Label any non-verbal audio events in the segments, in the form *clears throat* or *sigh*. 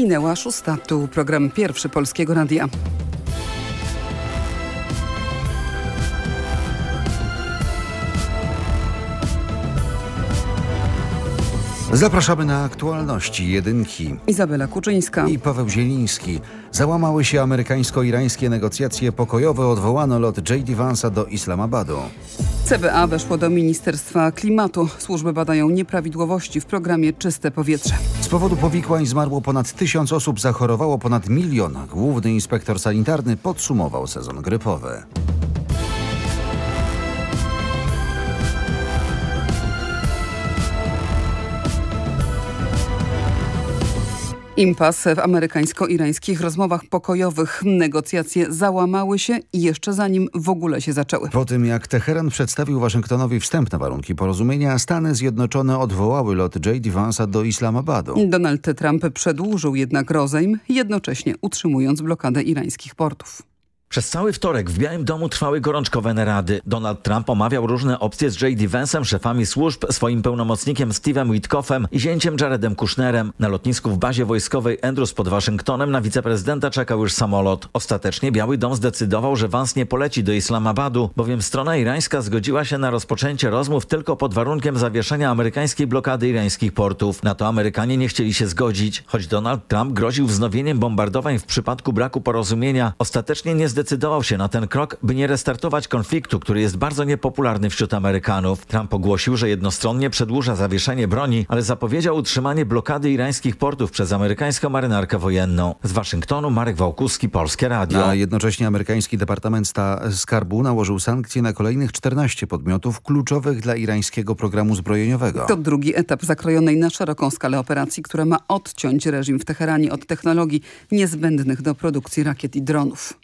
Minęła szósta. Tu program pierwszy Polskiego Radia. Zapraszamy na aktualności jedynki. Izabela Kuczyńska i Paweł Zieliński. Załamały się amerykańsko-irańskie negocjacje pokojowe. Odwołano lot J.D. Vansa do Islamabadu. CBA weszło do Ministerstwa Klimatu. Służby badają nieprawidłowości w programie Czyste Powietrze. Z powodu powikłań zmarło ponad tysiąc osób, zachorowało ponad milion. Główny inspektor sanitarny podsumował sezon grypowy. Impas w amerykańsko-irańskich rozmowach pokojowych. Negocjacje załamały się jeszcze zanim w ogóle się zaczęły. Po tym jak Teheran przedstawił Waszyngtonowi wstępne warunki porozumienia, Stany Zjednoczone odwołały lot J.D. Vansa do Islamabadu. Donald Trump przedłużył jednak rozejm, jednocześnie utrzymując blokadę irańskich portów. Przez cały wtorek w Białym Domu trwały gorączkowe narady. Donald Trump omawiał różne opcje z J.D. Vance'em, szefami służb, swoim pełnomocnikiem Steve'em Witkoffem i zięciem Jaredem Kushnerem. Na lotnisku w bazie wojskowej Andrews pod Waszyngtonem na wiceprezydenta czekał już samolot. Ostatecznie Biały Dom zdecydował, że Vance nie poleci do Islamabadu, bowiem strona irańska zgodziła się na rozpoczęcie rozmów tylko pod warunkiem zawieszenia amerykańskiej blokady irańskich portów. Na to Amerykanie nie chcieli się zgodzić. Choć Donald Trump groził wznowieniem bombardowań w przypadku braku porozumienia, ostatecznie nie zdecydował zdecydował się na ten krok, by nie restartować konfliktu, który jest bardzo niepopularny wśród Amerykanów. Trump ogłosił, że jednostronnie przedłuża zawieszenie broni, ale zapowiedział utrzymanie blokady irańskich portów przez amerykańską marynarkę wojenną. Z Waszyngtonu Marek Wałkuski, Polskie Radio. A jednocześnie amerykański Departament Skarbu nałożył sankcje na kolejnych 14 podmiotów kluczowych dla irańskiego programu zbrojeniowego. To drugi etap zakrojonej na szeroką skalę operacji, która ma odciąć reżim w Teheranie od technologii niezbędnych do produkcji rakiet i dronów.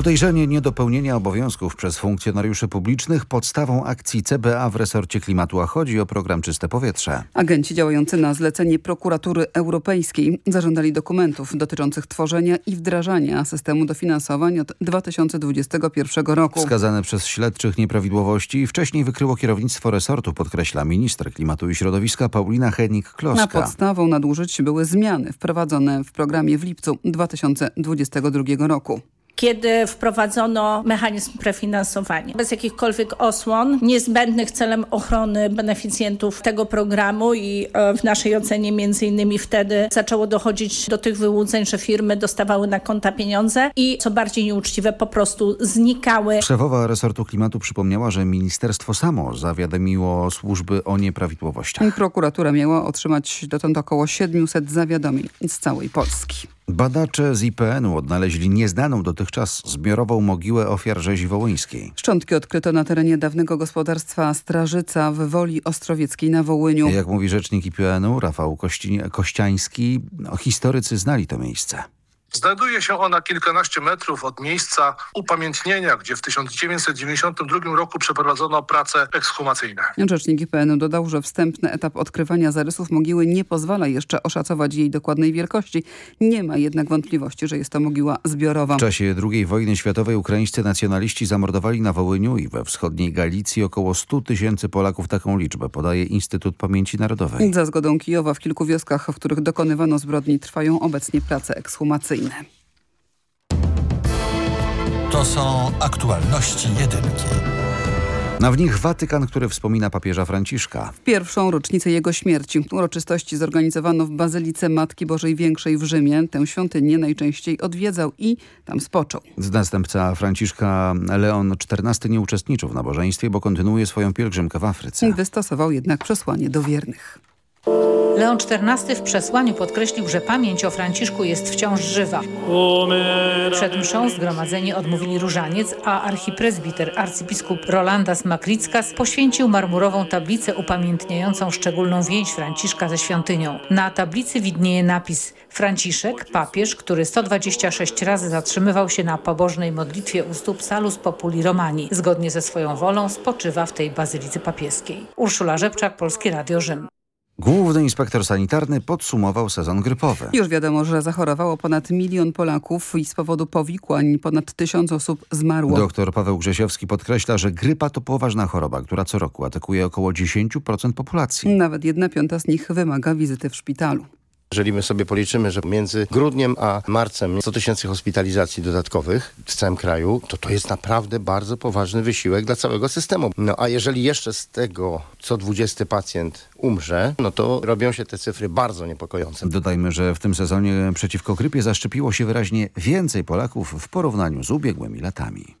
Podejrzenie niedopełnienia obowiązków przez funkcjonariuszy publicznych podstawą akcji CBA w resorcie klimatu, a chodzi o program Czyste Powietrze. Agenci działający na zlecenie prokuratury europejskiej zażądali dokumentów dotyczących tworzenia i wdrażania systemu dofinansowań od 2021 roku. Wskazane przez śledczych nieprawidłowości wcześniej wykryło kierownictwo resortu, podkreśla minister klimatu i środowiska Paulina Henik-Kloska. Na podstawą nadużyć były zmiany wprowadzone w programie w lipcu 2022 roku kiedy wprowadzono mechanizm prefinansowania. Bez jakichkolwiek osłon, niezbędnych celem ochrony beneficjentów tego programu i e, w naszej ocenie między innymi wtedy zaczęło dochodzić do tych wyłudzeń, że firmy dostawały na konta pieniądze i co bardziej nieuczciwe po prostu znikały. Szefowa resortu klimatu przypomniała, że ministerstwo samo zawiadomiło służby o nieprawidłowościach. Prokuratura miała otrzymać dotąd około 700 zawiadomień z całej Polski. Badacze z IPN-u odnaleźli nieznaną dotychczas zbiorową mogiłę ofiar rzezi wołyńskiej. Szczątki odkryto na terenie dawnego gospodarstwa Strażyca w Woli Ostrowieckiej na Wołyniu. Jak mówi rzecznik IPN-u Rafał Kościański, no, historycy znali to miejsce. Znajduje się ona kilkanaście metrów od miejsca upamiętnienia, gdzie w 1992 roku przeprowadzono prace ekshumacyjne. Rzecznik IPN dodał, że wstępny etap odkrywania zarysów mogiły nie pozwala jeszcze oszacować jej dokładnej wielkości. Nie ma jednak wątpliwości, że jest to mogiła zbiorowa. W czasie II wojny światowej ukraińscy nacjonaliści zamordowali na Wołyniu i we wschodniej Galicji około 100 tysięcy Polaków. Taką liczbę podaje Instytut Pamięci Narodowej. Za zgodą Kijowa w kilku wioskach, w których dokonywano zbrodni trwają obecnie prace ekshumacyjne. To są aktualności jedynki. Na w nich Watykan, który wspomina papieża Franciszka. W pierwszą rocznicę jego śmierci uroczystości zorganizowano w Bazylice Matki Bożej Większej w Rzymie. Tę świątynię najczęściej odwiedzał i tam spoczął. Następca Franciszka Leon XIV nie uczestniczył w nabożeństwie, bo kontynuuje swoją pielgrzymkę w Afryce. Wystosował jednak przesłanie do wiernych. Leon XIV w przesłaniu podkreślił, że pamięć o Franciszku jest wciąż żywa. Przed mszą zgromadzeni odmówili różaniec, a archipresbiter arcybiskup Rolandas Makrickas poświęcił marmurową tablicę upamiętniającą szczególną więź Franciszka ze świątynią. Na tablicy widnieje napis Franciszek, papież, który 126 razy zatrzymywał się na pobożnej modlitwie u stóp Salus Populi Romani. Zgodnie ze swoją wolą spoczywa w tej bazylice papieskiej. Urszula Rzepczak, Polskie Radio Rzym. Główny inspektor sanitarny podsumował sezon grypowy. Już wiadomo, że zachorowało ponad milion Polaków i z powodu powikłań ponad tysiąc osób zmarło. Doktor Paweł Grzesiowski podkreśla, że grypa to poważna choroba, która co roku atakuje około 10% populacji. Nawet jedna piąta z nich wymaga wizyty w szpitalu. Jeżeli my sobie policzymy, że między grudniem a marcem 100 tysięcy hospitalizacji dodatkowych w całym kraju, to to jest naprawdę bardzo poważny wysiłek dla całego systemu. No a jeżeli jeszcze z tego co 20 pacjent umrze, no to robią się te cyfry bardzo niepokojące. Dodajmy, że w tym sezonie przeciwko grypie zaszczepiło się wyraźnie więcej Polaków w porównaniu z ubiegłymi latami.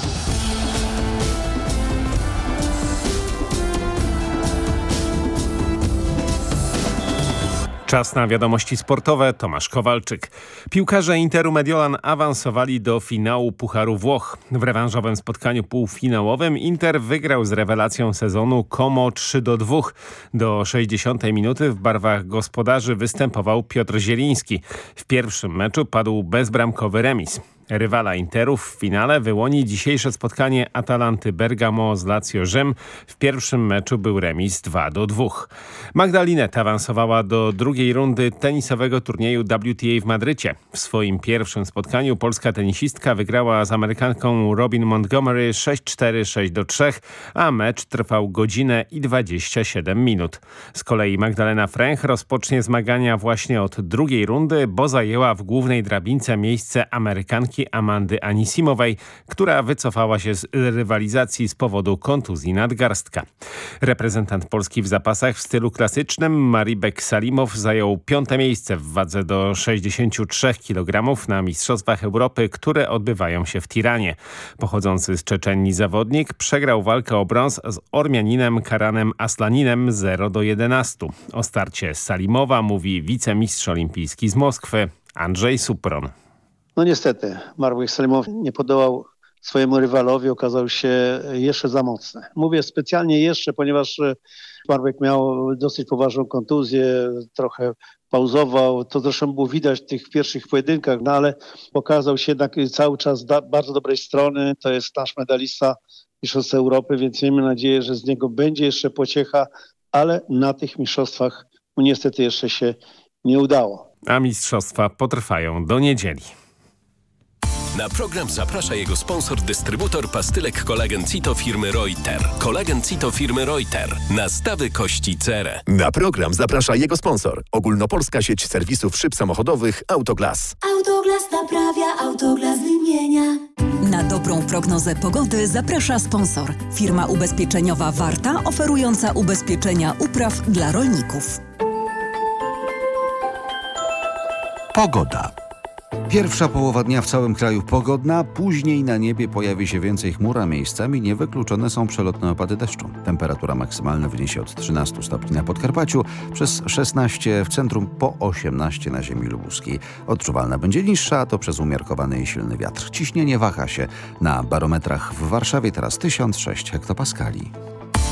Czas na wiadomości sportowe. Tomasz Kowalczyk. Piłkarze Interu Mediolan awansowali do finału Pucharu Włoch. W rewanżowym spotkaniu półfinałowym Inter wygrał z rewelacją sezonu Como 3 do 2. Do 60 minuty w barwach gospodarzy występował Piotr Zieliński. W pierwszym meczu padł bezbramkowy remis. Rywala Interu w finale wyłoni dzisiejsze spotkanie Atalanty Bergamo z Lazio Rzym. W pierwszym meczu był remis 2 do 2. Magdalinet awansowała do drugiej rundy tenisowego turnieju WTA w Madrycie. W swoim pierwszym spotkaniu polska tenisistka wygrała z Amerykanką Robin Montgomery 6-4, 6-3, a mecz trwał godzinę i 27 minut. Z kolei Magdalena Fręch rozpocznie zmagania właśnie od drugiej rundy, bo zajęła w głównej drabince miejsce Amerykanki Amandy Anisimowej, która wycofała się z rywalizacji z powodu kontuzji nadgarstka. Reprezentant Polski w zapasach w stylu klasycznym Maribek Salimow zajął piąte miejsce w wadze do 63 kg na Mistrzostwach Europy, które odbywają się w Tiranie. Pochodzący z Czeczenii zawodnik przegrał walkę o brąz z Ormianinem Karanem Aslaninem 0 do 11. O starcie Salimowa mówi wicemistrz olimpijski z Moskwy Andrzej Supron. No niestety, Marek Salimow nie podołał swojemu rywalowi, okazał się jeszcze za mocny. Mówię specjalnie jeszcze, ponieważ Marek miał dosyć poważną kontuzję, trochę pauzował. To zresztą było widać w tych pierwszych pojedynkach, no ale pokazał się jednak cały czas z bardzo dobrej strony. To jest nasz medalista Mistrzostw Europy, więc miejmy nadzieję, że z niego będzie jeszcze pociecha, ale na tych mistrzostwach mu niestety jeszcze się nie udało. A mistrzostwa potrwają do niedzieli. Na program zaprasza jego sponsor, dystrybutor pastylek kolagen Cito firmy Reuter. Kolagen Cito firmy Reuter. Nastawy kości cerę. Na program zaprasza jego sponsor. Ogólnopolska sieć serwisów szyb samochodowych Autoglas. Autoglas naprawia, Autoglas wymienia. Na dobrą prognozę pogody zaprasza sponsor. Firma ubezpieczeniowa Warta, oferująca ubezpieczenia upraw dla rolników. Pogoda. Pierwsza połowa dnia w całym kraju pogodna, później na niebie pojawi się więcej chmur, a miejscami niewykluczone są przelotne opady deszczu. Temperatura maksymalna wyniesie od 13 stopni na Podkarpaciu, przez 16 w centrum, po 18 na ziemi lubuskiej. Odczuwalna będzie niższa, a to przez umiarkowany i silny wiatr. Ciśnienie waha się na barometrach w Warszawie teraz 1006 hektopaskali.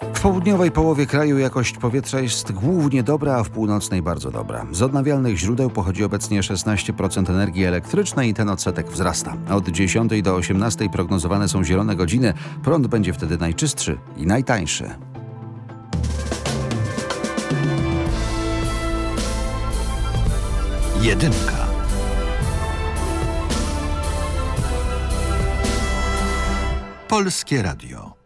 W południowej połowie kraju jakość powietrza jest głównie dobra, a w północnej bardzo dobra. Z odnawialnych źródeł pochodzi obecnie 16% energii elektrycznej i ten odsetek wzrasta. Od 10 do 18 prognozowane są zielone godziny. Prąd będzie wtedy najczystszy i najtańszy. Jedynka. Polskie Radio.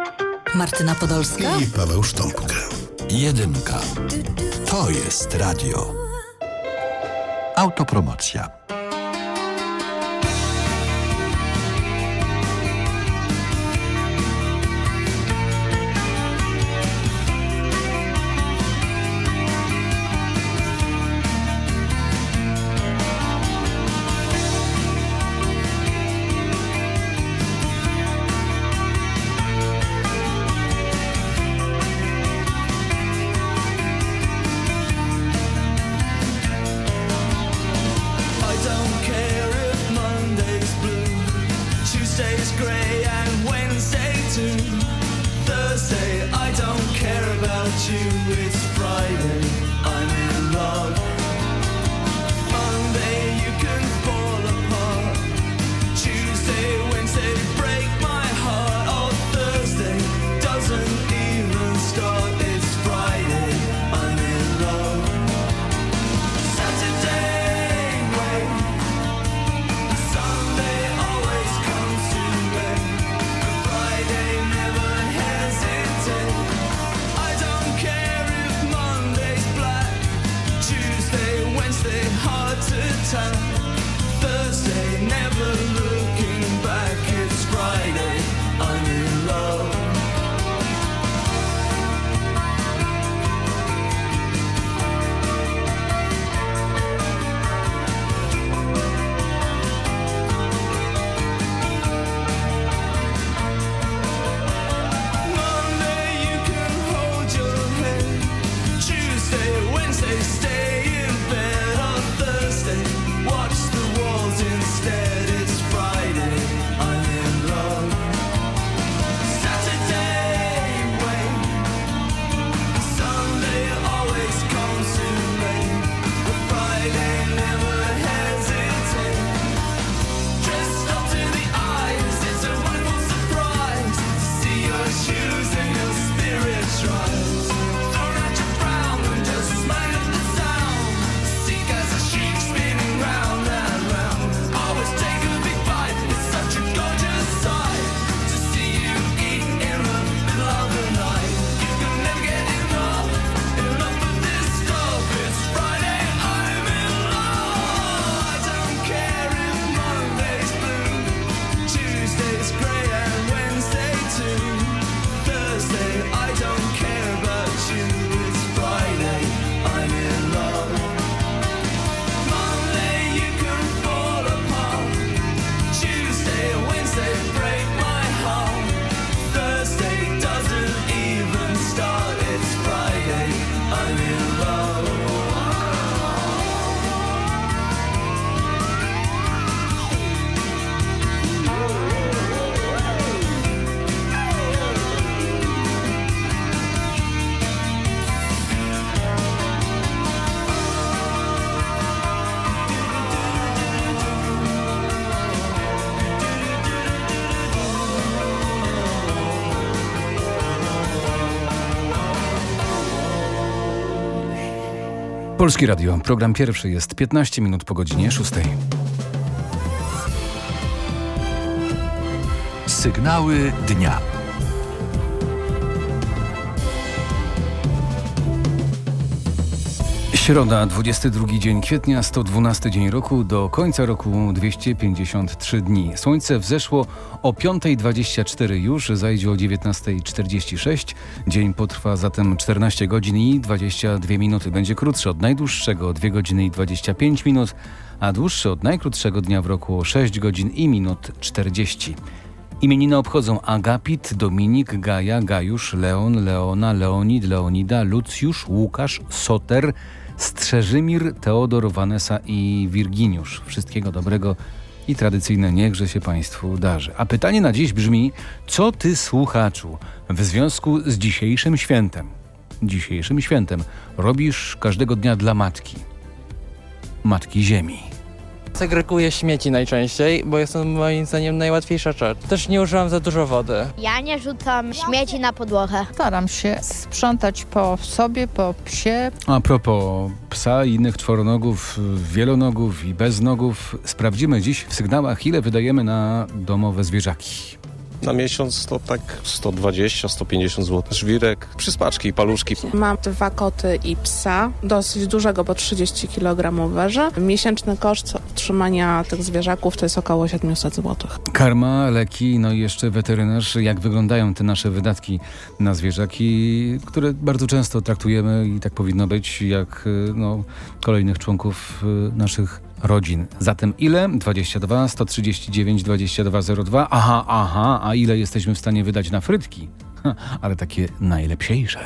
Martyna Podolska i Paweł Sztąpka. Jedynka. To jest radio. Autopromocja. Polski Radio, program pierwszy jest 15 minut po godzinie 6. Sygnały dnia. Środa, 22 dzień kwietnia, 112 dzień roku, do końca roku 253 dni. Słońce wzeszło o 5.24 już, zajdzie o 19.46. Dzień potrwa zatem 14 godzin i 22 minuty. Będzie krótszy od najdłuższego 2 godziny i 25 minut, a dłuższy od najkrótszego dnia w roku o 6 godzin i minut 40. Imieniny obchodzą Agapit, Dominik, Gaja, Gajusz, Leon, Leona, Leonid, Leonida, Lucjusz, Łukasz, Soter, Strzeżymir, Teodor, Vanessa i Wirginiusz. Wszystkiego dobrego i tradycyjne niechże się Państwu darzy. A pytanie na dziś brzmi, co Ty słuchaczu w związku z dzisiejszym świętem, dzisiejszym świętem robisz każdego dnia dla Matki, Matki Ziemi? Segreguję śmieci najczęściej, bo jest to moim zdaniem najłatwiejsza rzecz. Też nie używam za dużo wody. Ja nie rzucam śmieci na podłogę. Staram się sprzątać po sobie, po psie. A propos psa i innych czworonogów, wielonogów i beznogów, sprawdzimy dziś w sygnałach, ile wydajemy na domowe zwierzaki. Na miesiąc to tak 120-150 zł. Żwirek, przysmaczki i paluszki. Mam dwa koty i psa, dosyć dużego, bo 30 kg waży. Miesięczny koszt utrzymania tych zwierzaków to jest około 700 zł. Karma, leki, no i jeszcze weterynarz. Jak wyglądają te nasze wydatki na zwierzaki, które bardzo często traktujemy i tak powinno być, jak no, kolejnych członków naszych rodzin. Zatem ile? 22 139 2202. Aha, aha, a ile jesteśmy w stanie wydać na frytki? Ha, ale takie najlepsiejsze.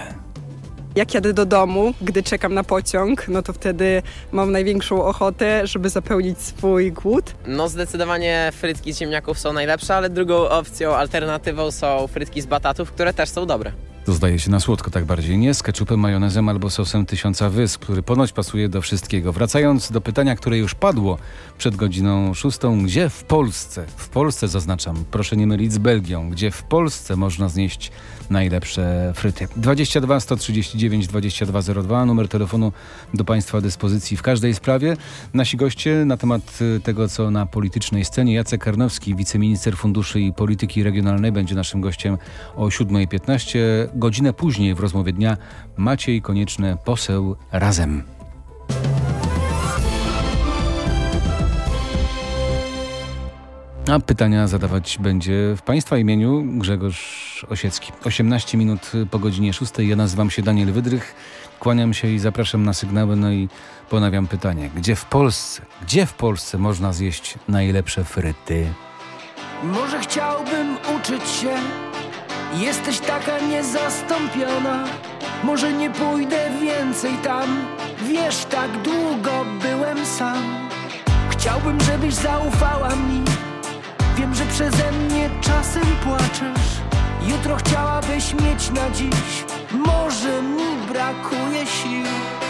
Jak jadę do domu, gdy czekam na pociąg, no to wtedy mam największą ochotę, żeby zapełnić swój głód. No zdecydowanie frytki z ziemniaków są najlepsze, ale drugą opcją, alternatywą są frytki z batatów, które też są dobre. To zdaje się na słodko tak bardziej, nie? Z keczupem, majonezem albo sosem tysiąca wysp, który ponoć pasuje do wszystkiego. Wracając do pytania, które już padło przed godziną szóstą. Gdzie w Polsce, w Polsce zaznaczam, proszę nie mylić z Belgią, gdzie w Polsce można znieść najlepsze fryty? 22 139 2202, numer telefonu do Państwa dyspozycji w każdej sprawie. Nasi goście na temat tego, co na politycznej scenie. Jacek Karnowski, wiceminister funduszy i polityki regionalnej, będzie naszym gościem o 7.15. Godzinę później w rozmowie dnia Maciej Konieczny, poseł Razem. A pytania zadawać będzie w Państwa imieniu Grzegorz Osiecki. 18 minut po godzinie 6. Ja nazywam się Daniel Wydrych. Kłaniam się i zapraszam na sygnały. No i ponawiam pytanie. Gdzie w Polsce, gdzie w Polsce można zjeść najlepsze fryty? Może chciałbym uczyć się Jesteś taka niezastąpiona Może nie pójdę więcej tam Wiesz, tak długo byłem sam Chciałbym, żebyś zaufała mi Wiem, że przeze mnie czasem płaczesz. Jutro chciałabyś mieć na dziś. Może mi brakuje sił.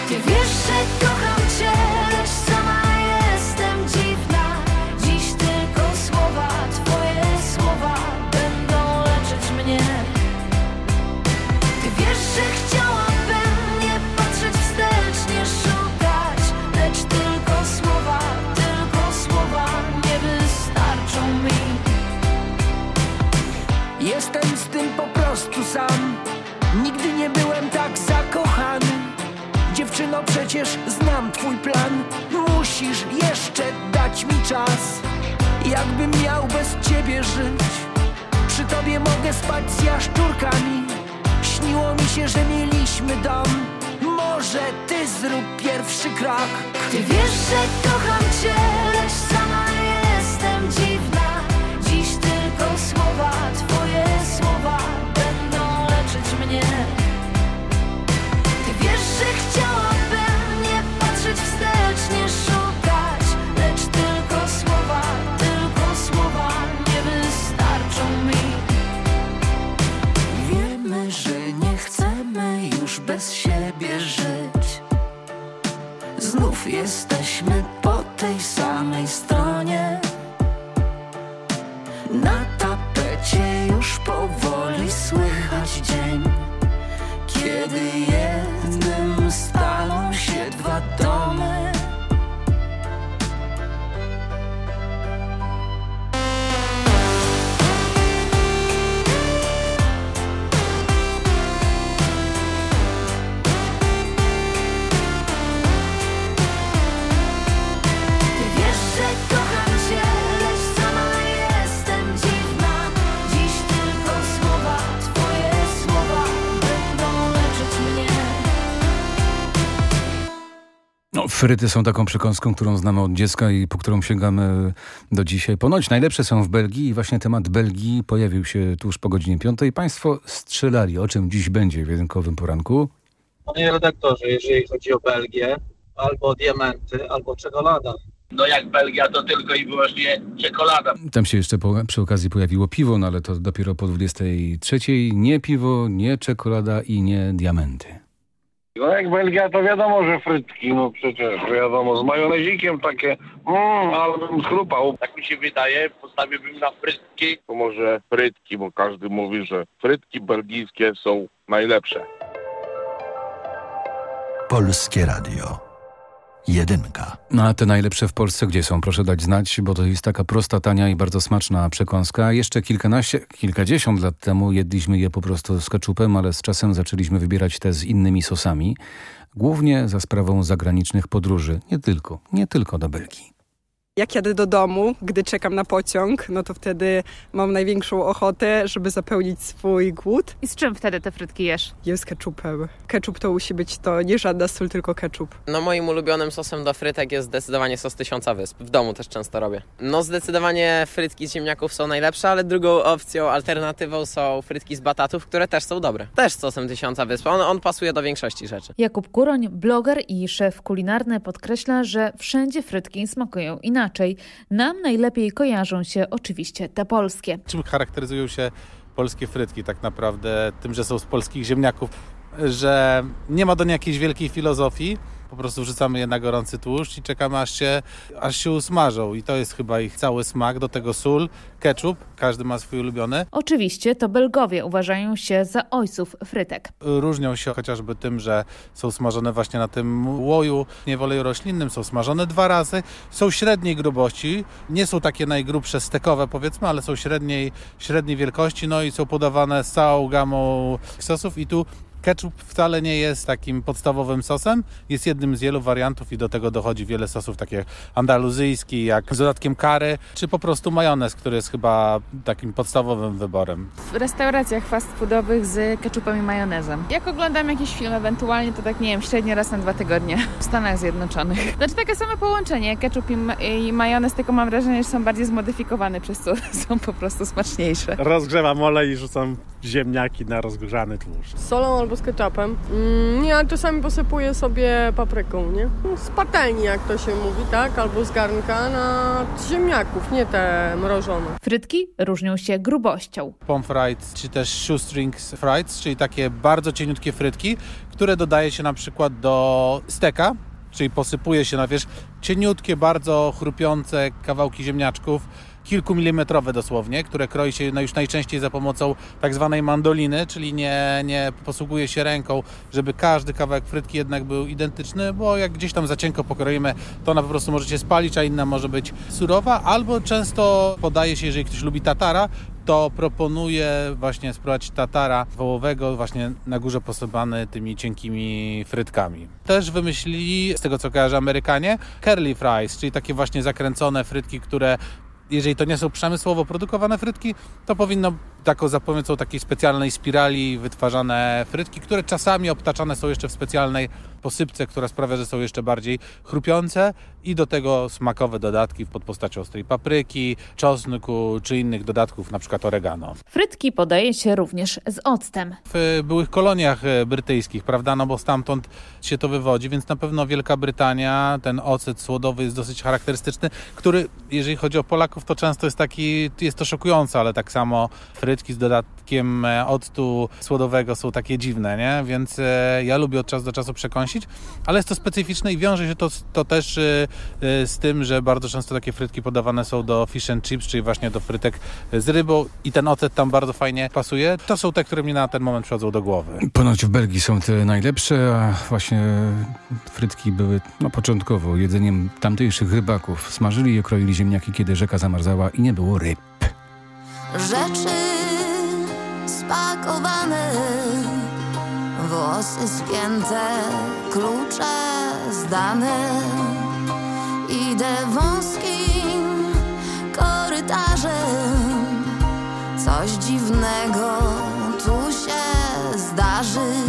Ty wiesz, że kocham cię Dziewczyno, przecież znam twój plan. Musisz jeszcze dać mi czas. Jakbym miał bez ciebie żyć Przy tobie mogę spać z jaszczurkami. Śniło mi się, że mieliśmy dom. Może ty zrób pierwszy krok. Ty wiesz, że kocham cię Lecz sama jestem dziwna. Dziś tylko słowa, twoje stop. Fryty są taką przekąską, którą znamy od dziecka i po którą sięgamy do dzisiaj. Ponoć najlepsze są w Belgii i właśnie temat Belgii pojawił się tuż po godzinie piątej. Państwo strzelali, o czym dziś będzie w jedynkowym poranku. Panie redaktorze, jeżeli chodzi o Belgię, albo diamenty, albo czekolada. No jak Belgia, to tylko i wyłącznie czekolada. Tam się jeszcze po, przy okazji pojawiło piwo, no ale to dopiero po 23. Nie piwo, nie czekolada i nie diamenty. No jak Belgia, to wiadomo, że frytki, no przecież wiadomo, z majonezikiem takie, mmm, ale bym schrupał. Tak mi się wydaje, postawiłbym na frytki. To może frytki, bo każdy mówi, że frytki belgijskie są najlepsze. Polskie Radio. Jedynka. No a te najlepsze w Polsce gdzie są? Proszę dać znać, bo to jest taka prosta, tania i bardzo smaczna przekąska. Jeszcze kilkanaście, kilkadziesiąt lat temu jedliśmy je po prostu z keczupem, ale z czasem zaczęliśmy wybierać te z innymi sosami. Głównie za sprawą zagranicznych podróży. Nie tylko, nie tylko do Belgii. Jak jadę do domu, gdy czekam na pociąg, no to wtedy mam największą ochotę, żeby zapełnić swój głód. I z czym wtedy te frytki jesz? Jem z ketchupem. Ketchup to musi być to nie żadna sól, tylko ketchup. No moim ulubionym sosem do frytek jest zdecydowanie sos tysiąca wysp. W domu też często robię. No zdecydowanie frytki z ziemniaków są najlepsze, ale drugą opcją, alternatywą są frytki z batatów, które też są dobre. Też z sosem tysiąca wysp. On, on pasuje do większości rzeczy. Jakub Kuroń, bloger i szef kulinarny podkreśla, że wszędzie frytki smakują inaczej. Nam najlepiej kojarzą się oczywiście te polskie. Czym charakteryzują się polskie frytki tak naprawdę? Tym, że są z polskich ziemniaków, że nie ma do niej jakiejś wielkiej filozofii. Po prostu wrzucamy je na gorący tłuszcz i czekamy aż się, aż się usmażą. I to jest chyba ich cały smak. Do tego sól, ketchup, każdy ma swój ulubiony. Oczywiście to Belgowie uważają się za ojców frytek. Różnią się chociażby tym, że są smażone właśnie na tym łoju, nie w oleju roślinnym, są smażone dwa razy, są średniej grubości, nie są takie najgrubsze stekowe powiedzmy, ale są średniej, średniej wielkości, no i są podawane z całą gamą sosów i tu Ketchup wcale nie jest takim podstawowym sosem, jest jednym z wielu wariantów i do tego dochodzi wiele sosów, takie jak andaluzyjski, jak z dodatkiem kary, czy po prostu majonez, który jest chyba takim podstawowym wyborem. W restauracjach fast foodowych z ketchupem i majonezem. Jak oglądam jakiś film ewentualnie, to tak nie wiem, średnio raz na dwa tygodnie *laughs* w Stanach Zjednoczonych. Znaczy takie same połączenie, ketchup i, ma i majonez, tylko mam wrażenie, że są bardziej zmodyfikowane, przez co *laughs* są po prostu smaczniejsze. Rozgrzewam olej i rzucam ziemniaki na rozgrzany tłuszcz. Solą albo z ketchupem. Mm, nie, ale czasami posypuję sobie papryką, nie? No, Z patelni, jak to się mówi, tak? Albo z garnka na ziemniaków, nie te mrożone. Frytki różnią się grubością. Pommes frites, czy też shoestrings frites, czyli takie bardzo cieniutkie frytki, które dodaje się na przykład do steka, czyli posypuje się na wierzch cieniutkie, bardzo chrupiące kawałki ziemniaczków, kilkumilimetrowe dosłownie, które kroi się no już najczęściej za pomocą tak zwanej mandoliny, czyli nie, nie posługuje się ręką, żeby każdy kawałek frytki jednak był identyczny, bo jak gdzieś tam za cienko pokroimy, to ona po prostu może się spalić, a inna może być surowa, albo często podaje się, jeżeli ktoś lubi tatara, to proponuję właśnie spróbować tatara wołowego, właśnie na górze posypany tymi cienkimi frytkami. Też wymyślili, z tego co kojarzę Amerykanie, curly fries, czyli takie właśnie zakręcone frytki, które jeżeli to nie są przemysłowo produkowane frytki, to powinno taką za pomocą takiej specjalnej spirali wytwarzane frytki, które czasami obtaczane są jeszcze w specjalnej posypce, która sprawia, że są jeszcze bardziej chrupiące i do tego smakowe dodatki pod postacią ostrej papryki, czosnku czy innych dodatków, na przykład oregano. Frytki podaje się również z octem. W byłych koloniach brytyjskich, prawda, no bo stamtąd się to wywodzi, więc na pewno Wielka Brytania, ten ocet słodowy jest dosyć charakterystyczny, który, jeżeli chodzi o Polaków, to często jest taki, jest to szokujące, ale tak samo frytki z dodatkiem octu słodowego są takie dziwne, nie? Więc e, ja lubię od czasu do czasu przekąsić, ale jest to specyficzne i wiąże się to, to też e, e, z tym, że bardzo często takie frytki podawane są do fish and chips, czyli właśnie do frytek z rybą i ten ocet tam bardzo fajnie pasuje. To są te, które mi na ten moment przychodzą do głowy. Ponoć w Belgii są te najlepsze, a właśnie frytki były no, początkowo jedzeniem tamtejszych rybaków. Smażyli je, kroili ziemniaki, kiedy rzeka zamarzała i nie było ryb. Rzeczy spakowane, włosy spięte, klucze zdane. Idę wąskim korytarzem, coś dziwnego tu się zdarzy.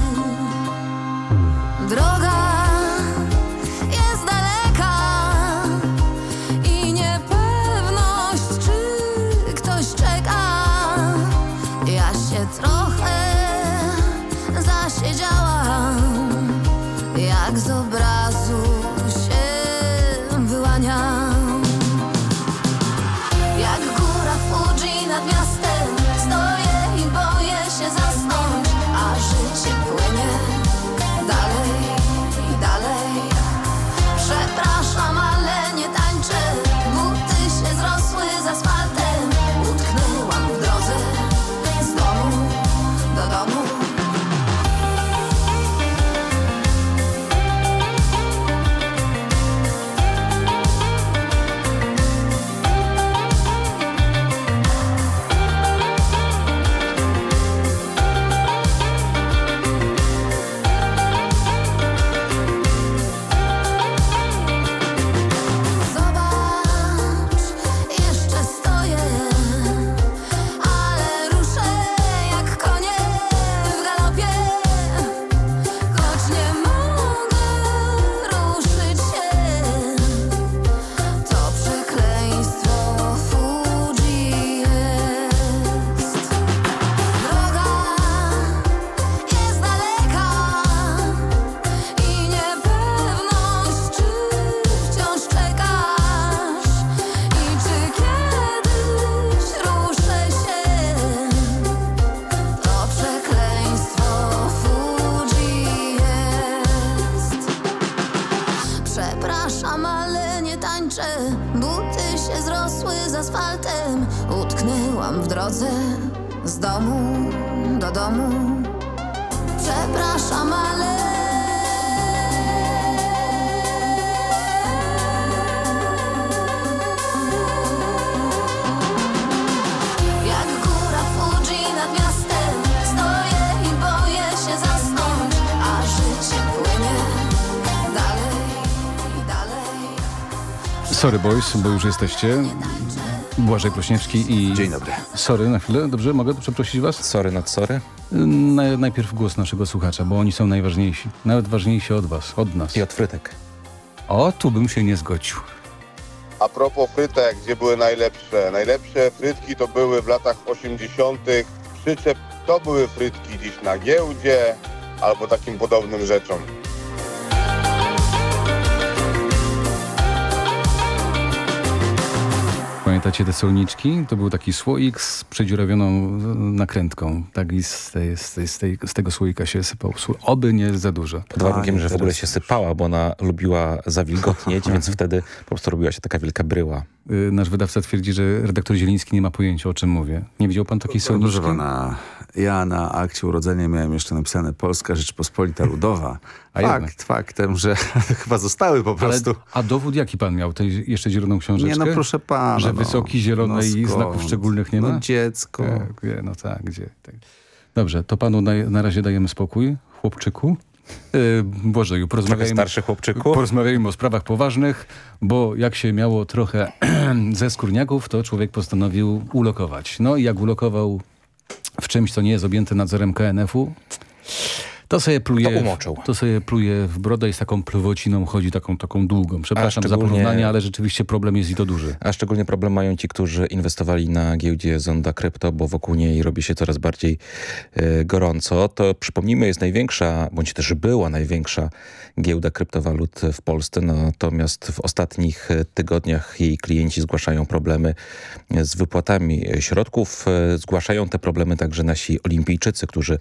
Boys, bo już jesteście. Błażej Prośniewski i... Dzień dobry. Sorry na chwilę, dobrze? Mogę przeprosić was? Sorry nad sorry? Na, najpierw głos naszego słuchacza, bo oni są najważniejsi. Nawet ważniejsi od was, od nas. I od frytek. O, tu bym się nie zgodził. A propos frytek, gdzie były najlepsze? Najlepsze frytki to były w latach 80. Przyczep to były frytki gdzieś na giełdzie albo takim podobnym rzeczom. Pamiętacie te solniczki? To był taki słoik z przedziurawioną nakrętką. Tak i z, tej, z, tej, z, tej, z tego słoika się sypał sól. Oby nie za dużo. Pod warunkiem, że w ogóle się sypała, bo ona lubiła zawilgotnieć, więc wtedy po prostu robiła się taka wielka bryła. Y, Nasz wydawca twierdzi, że redaktor Zieliński nie ma pojęcia, o czym mówię. Nie widział pan takiej solniczki? Proszę pana, ja na akcie urodzenia miałem jeszcze napisane Polska Rzeczpospolita Ludowa. *laughs* A jednak. Fakt faktem, że *laughs* chyba zostały po prostu. Ale, a dowód jaki pan miał? Tej jeszcze zieloną książeczkę? Nie no proszę pana. Że no. Wysoki, zielony no i znaków szczególnych nie ma? No dziecko. Tak, wie, no tak, gdzie? Tak. Dobrze, to panu na, na razie dajemy spokój, chłopczyku. Yy, Bożeju, porozmawiajmy, starszy chłopczyku. porozmawiajmy o sprawach poważnych, bo jak się miało trochę *clears throat* ze skórniaków, to człowiek postanowił ulokować. No i jak ulokował w czymś, co nie jest objęte nadzorem KNF-u, to sobie pluje, To umoczył. to sobie pluje w brodę i z taką pluwociną chodzi taką, taką długą. Przepraszam za porównanie, ale rzeczywiście problem jest i to duży. A szczególnie problem mają ci, którzy inwestowali na giełdzie Zonda Krypto, bo wokół niej robi się coraz bardziej e, gorąco. To przypomnijmy, jest największa, bądź też była największa giełda kryptowalut w Polsce, natomiast w ostatnich tygodniach jej klienci zgłaszają problemy z wypłatami środków. E, Zgłaszają te problemy także nasi olimpijczycy, którzy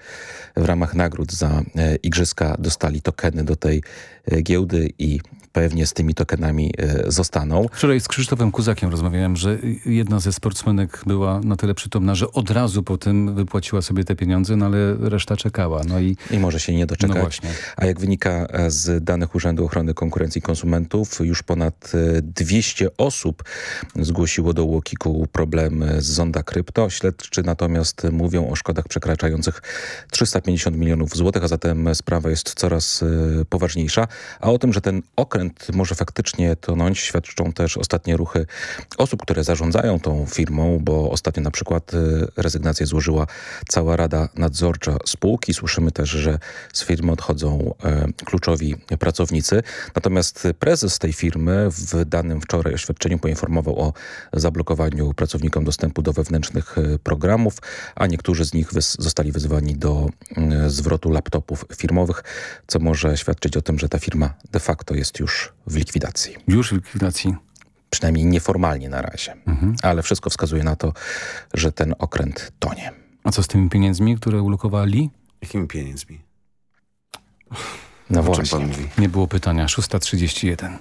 w ramach nagród za e, igrzyska dostali tokeny do tej e, giełdy i pewnie z tymi tokenami e, zostaną. Wczoraj z Krzysztofem Kuzakiem rozmawiałem, że jedna ze sportsmenek była na tyle przytomna, że od razu po tym wypłaciła sobie te pieniądze, no ale reszta czekała. No i, I może się nie doczekać. No właśnie. A jak wynika e, z danych Urzędu Ochrony Konkurencji i Konsumentów, już ponad e, 200 osób zgłosiło do Łokiku problem z Zonda Krypto. Śledczy natomiast mówią o szkodach przekraczających 350 milionów złotych, a zatem sprawa jest coraz e, poważniejsza. A o tym, że ten okręt może faktycznie tonąć, świadczą też ostatnie ruchy osób, które zarządzają tą firmą, bo ostatnio na przykład e, rezygnację złożyła cała Rada Nadzorcza spółki. Słyszymy też, że z firmy odchodzą e, kluczowi pracownicy. Natomiast prezes tej firmy w danym wczoraj oświadczeniu poinformował o zablokowaniu pracownikom dostępu do wewnętrznych e, programów, a niektórzy z nich zostali wezwani do e, zwrotu laptopów firmowych, co może świadczyć o tym, że ta firma de facto jest już w likwidacji. Już w likwidacji. Przynajmniej nieformalnie na razie. Mhm. Ale wszystko wskazuje na to, że ten okręt tonie. A co z tymi pieniędzmi, które ulokowali? Jakimi pieniędzmi? No O właśnie. Nie było pytania. 6.31.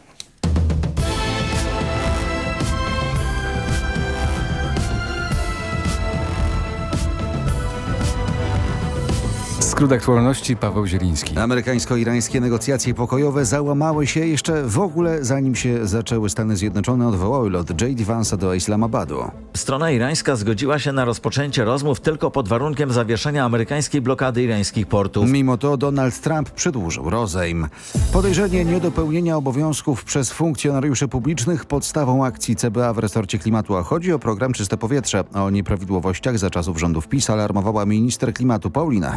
Skrót aktualności Paweł Zieliński. Amerykańsko-irańskie negocjacje pokojowe załamały się jeszcze w ogóle zanim się zaczęły Stany Zjednoczone odwołały lot J.D. Vance'a do Islamabadu. Strona irańska zgodziła się na rozpoczęcie rozmów tylko pod warunkiem zawieszenia amerykańskiej blokady irańskich portów. Mimo to Donald Trump przedłużył rozejm. Podejrzenie niedopełnienia obowiązków przez funkcjonariuszy publicznych podstawą akcji CBA w resorcie klimatu, a chodzi o program Czyste Powietrze. O nieprawidłowościach za czasów rządów PiS alarmowała minister klimatu Paulina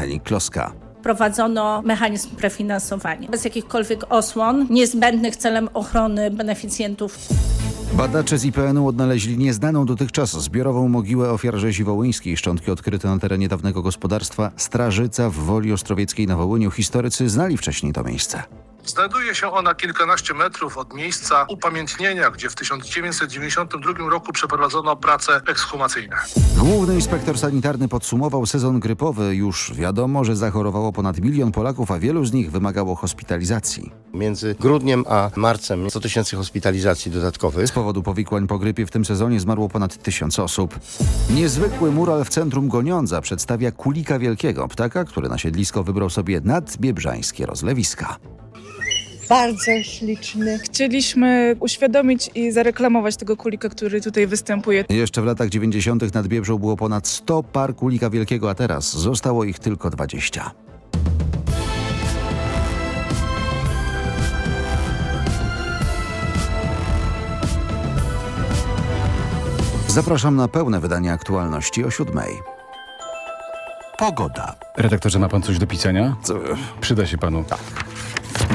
Henik-Kloska. Prowadzono mechanizm prefinansowania bez jakichkolwiek osłon niezbędnych celem ochrony beneficjentów. Badacze z IPN-u odnaleźli nieznaną dotychczas zbiorową mogiłę ofiar rzezi wołyńskiej. Szczątki odkryte na terenie dawnego gospodarstwa Strażyca w Woli Ostrowieckiej na Wołyniu. Historycy znali wcześniej to miejsce. Znajduje się ona kilkanaście metrów od miejsca upamiętnienia, gdzie w 1992 roku przeprowadzono prace ekshumacyjne. Główny inspektor sanitarny podsumował sezon grypowy. Już wiadomo, że zachorowało ponad milion Polaków, a wielu z nich wymagało hospitalizacji. Między grudniem a marcem 100 tysięcy hospitalizacji dodatkowych. Z powodu powikłań po grypie w tym sezonie zmarło ponad tysiąc osób. Niezwykły mural w centrum Goniądza przedstawia kulika wielkiego ptaka, który na siedlisko wybrał sobie nadbiebrzańskie rozlewiska. Bardzo śliczny. Chcieliśmy uświadomić i zareklamować tego kulika, który tutaj występuje. Jeszcze w latach 90. nad Biebrzą było ponad 100 par kulika wielkiego, a teraz zostało ich tylko 20. Zapraszam na pełne wydanie aktualności o siódmej. Pogoda. Redaktorze, ma pan coś do pisania? Przyda się panu. Tak.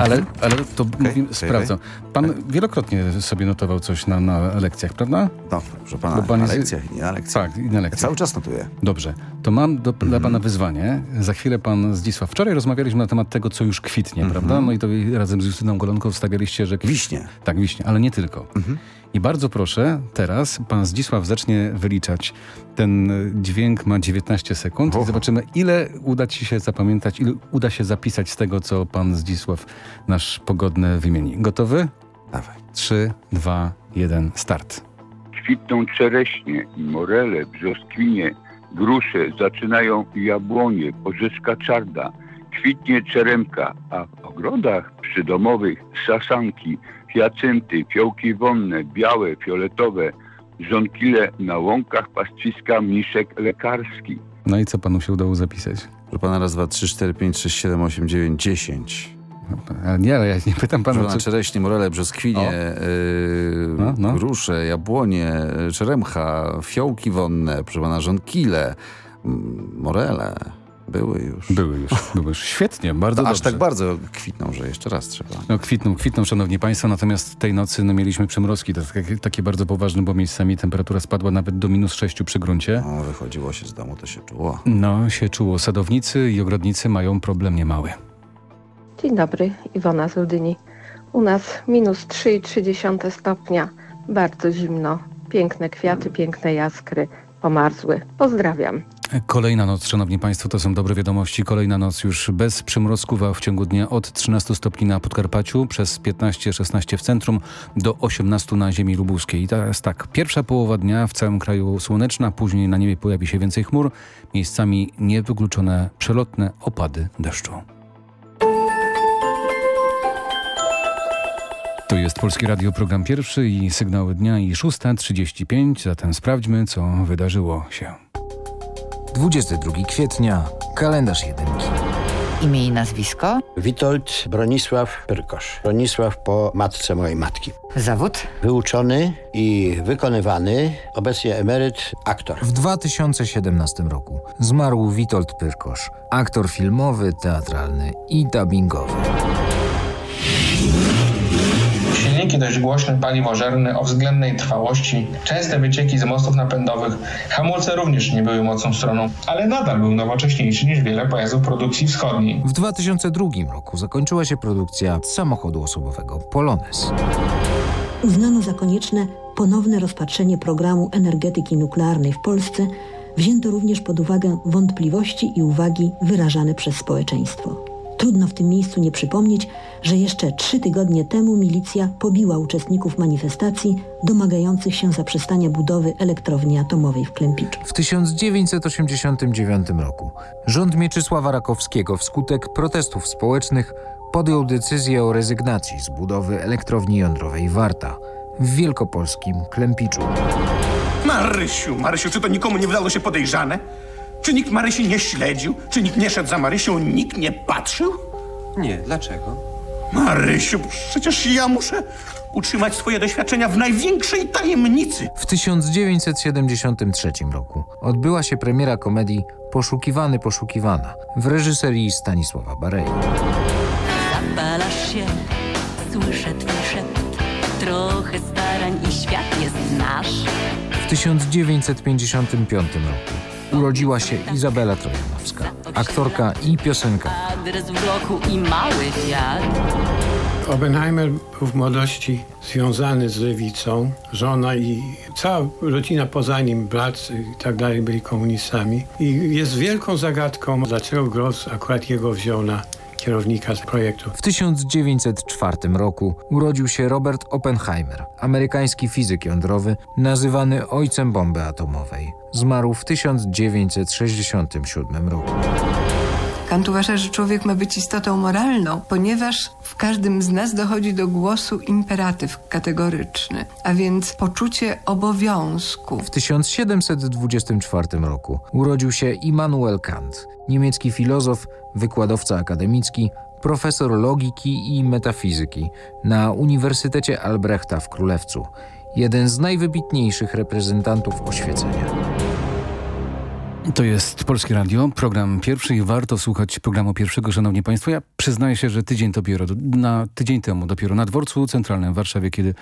Ale, ale to mówimy, okej, sprawdzam. Pan wielokrotnie sobie notował coś na, na lekcjach, prawda? No, proszę pana, pan na jest- lekcjach i nie na lekcjach. Tak, i na lekcjach. Cały czas notuję. Dobrze, to mam do, dla Mhm. pana wyzwanie. Za chwilę pan Zdzisław. Wczoraj rozmawialiśmy na temat tego, co już kwitnie, Mhm. prawda? No i to razem z Justyną Golonką wstawialiście, że... Wiśnie. Tak, wiśnie, ale nie tylko. Mhm. I bardzo proszę, teraz pan Zdzisław zacznie wyliczać. Ten dźwięk ma 19 sekund i zobaczymy, ile uda ci się zapamiętać, ile uda się zapisać z tego, co pan Zdzisław, nasz pogodny, wymieni. Gotowy? Dawaj. 3, 2, 1, start. Kwitną czereśnie i morele, brzoskwinie, grusze, zaczynają jabłonie, porzeczka czarda, kwitnie czeremka, a w ogrodach przydomowych sasanki, hiacynty, fiołki wonne, białe, fioletowe, żonkile na łąkach pastwiska mniszek lekarski. No i co panu się udało zapisać? Proszę pana, raz, dwa, trzy, cztery, pięć, sześć, siedem, osiem, dziewięć, dziesięć. Ale nie, ale ja nie pytam pana, Pana co... czereśnie, morele, brzoskwinie, yy, No, no. grusze, jabłonie, czeremcha, fiołki wonne, proszę pana, żonkile, mm, morele. Były już. Były już, były już. Świetnie, bardzo To aż dobrze. tak bardzo kwitną, że jeszcze raz trzeba. No kwitną, kwitną, szanowni państwo, natomiast tej nocy no, mieliśmy przymrozki, to takie, takie bardzo poważne, bo miejscami temperatura spadła nawet do minus 6 przy gruncie. No, wychodziło się z domu, to się czuło. No, się czuło. Sadownicy i ogrodnicy mają problem niemały. Dzień dobry, Iwona z Ludyni. U nas minus 3,3 stopnia, bardzo zimno, piękne kwiaty, piękne jaskry, pomarzły. Pozdrawiam. Kolejna noc, szanowni państwo, to są dobre wiadomości. Kolejna noc już bez przymrozków, a w ciągu dnia od 13 stopni na Podkarpaciu, przez 15-16 w centrum, do 18 na ziemi lubuskiej. I teraz tak, pierwsza połowa dnia w całym kraju słoneczna, później na niebie pojawi się więcej chmur, miejscami niewykluczone przelotne opady deszczu. To jest Polskie Radio, program pierwszy i sygnały dnia i 6.35, zatem sprawdźmy, co wydarzyło się. 22 kwietnia, kalendarz jedynki. Imię i nazwisko? Witold Bronisław Pyrkosz. Bronisław po matce mojej matki. Zawód? Wyuczony i wykonywany, obecnie emeryt, aktor. W 2017 roku zmarł Witold Pyrkosz, aktor filmowy, teatralny i dubbingowy. Silniki dość głośne, paliwożerne, o względnej trwałości, częste wycieki z mostów napędowych, hamulce również nie były mocną stroną, ale nadal był nowocześniejszy niż wiele pojazdów produkcji wschodniej. W 2002 roku zakończyła się produkcja samochodu osobowego Polones. Uznano za konieczne ponowne rozpatrzenie programu energetyki nuklearnej w Polsce. Wzięto również pod uwagę wątpliwości i uwagi wyrażane przez społeczeństwo. Trudno w tym miejscu nie przypomnieć, że jeszcze trzy tygodnie temu milicja pobiła uczestników manifestacji domagających się zaprzestania budowy elektrowni atomowej w Klempiczu. W 1989 roku rząd Mieczysława Rakowskiego wskutek protestów społecznych podjął decyzję o rezygnacji z budowy elektrowni jądrowej Warta w wielkopolskim Klempiczu. Marysiu, Marysiu, czy to nikomu nie wydało się podejrzane? Czy nikt Marysi nie śledził? Czy nikt nie szedł za Marysią? Nikt nie patrzył? Nie, dlaczego? Marysiu, przecież ja muszę utrzymać swoje doświadczenia w największej tajemnicy. W 1973 roku odbyła się premiera komedii Poszukiwany, poszukiwana w reżyserii Stanisława Barei. Zapalasz się, słyszę twój szept, trochę starań i świat jest nasz. W 1955 roku urodziła się Izabela Trojanowska, aktorka i piosenkarka. Adres w bloku i mały wiatr. Oppenheimer był w młodości związany z lewicą. Żona i cała rodzina poza nim, brat i tak dalej byli komunistami. I jest wielką zagadką, dlaczego Gross akurat jego wziął na kierownika projektu. W 1904 roku urodził się Robert Oppenheimer, amerykański fizyk jądrowy, nazywany ojcem bomby atomowej. Zmarł w 1967 roku. Kant uważa, że człowiek ma być istotą moralną, ponieważ w każdym z nas dochodzi do głosu imperatyw kategoryczny, a więc poczucie obowiązku. W 1724 roku urodził się Immanuel Kant, niemiecki filozof, wykładowca akademicki, profesor logiki i metafizyki na Uniwersytecie Albrechta w Królewcu. Jeden z najwybitniejszych reprezentantów oświecenia. To jest Polskie Radio, program pierwszy i warto słuchać programu pierwszego, szanowni państwo. Ja przyznaję się, że tydzień dopiero, na tydzień temu dopiero na dworcu centralnym w Warszawie, kiedy